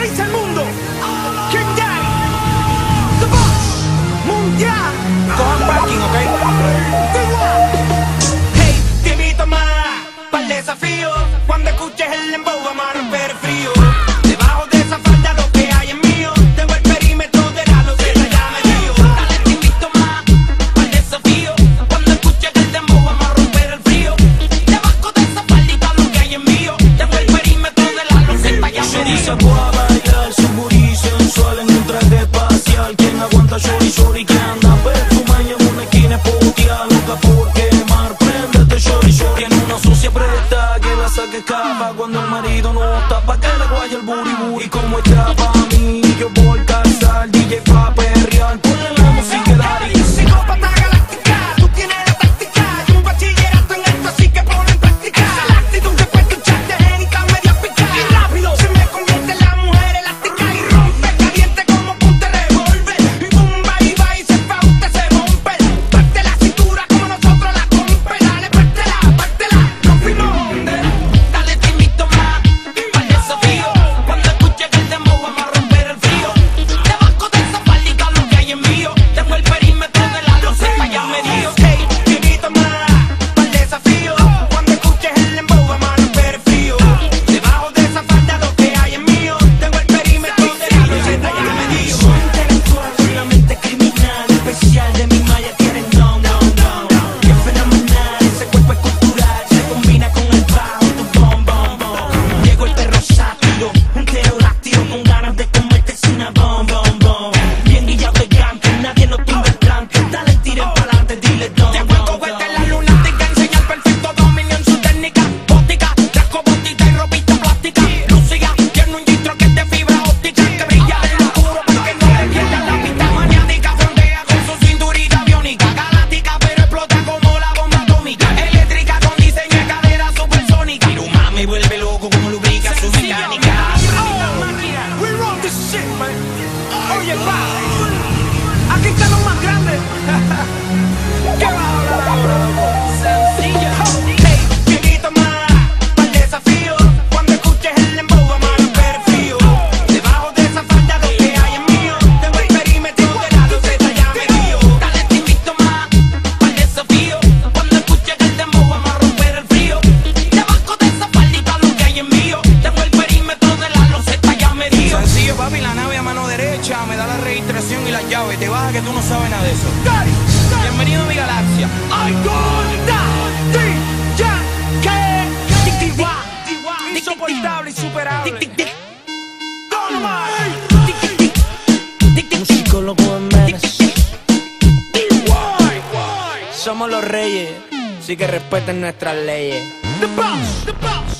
paraliza el mundo. Mundial. Cojan parking, ¿ok? Hey, te invito más para el desafío. Cuando escuches el lembow, vamos a romper frío. Debajo de esa falda lo que hay es mío. Tengo el perímetro de Cuando escuches el lembow, vamos a romper el frío. Debajo de esa lo que hay es mío. Tengo el perímetro de. que escapa cuando el marido no tapa que le guaya el buribú y como escapa. Bienvenido a mi galaxia. I'm. Ya que insoportable, insuperable. Un. Somos los reyes, sí que respeten nuestras leyes. The boss, the boss.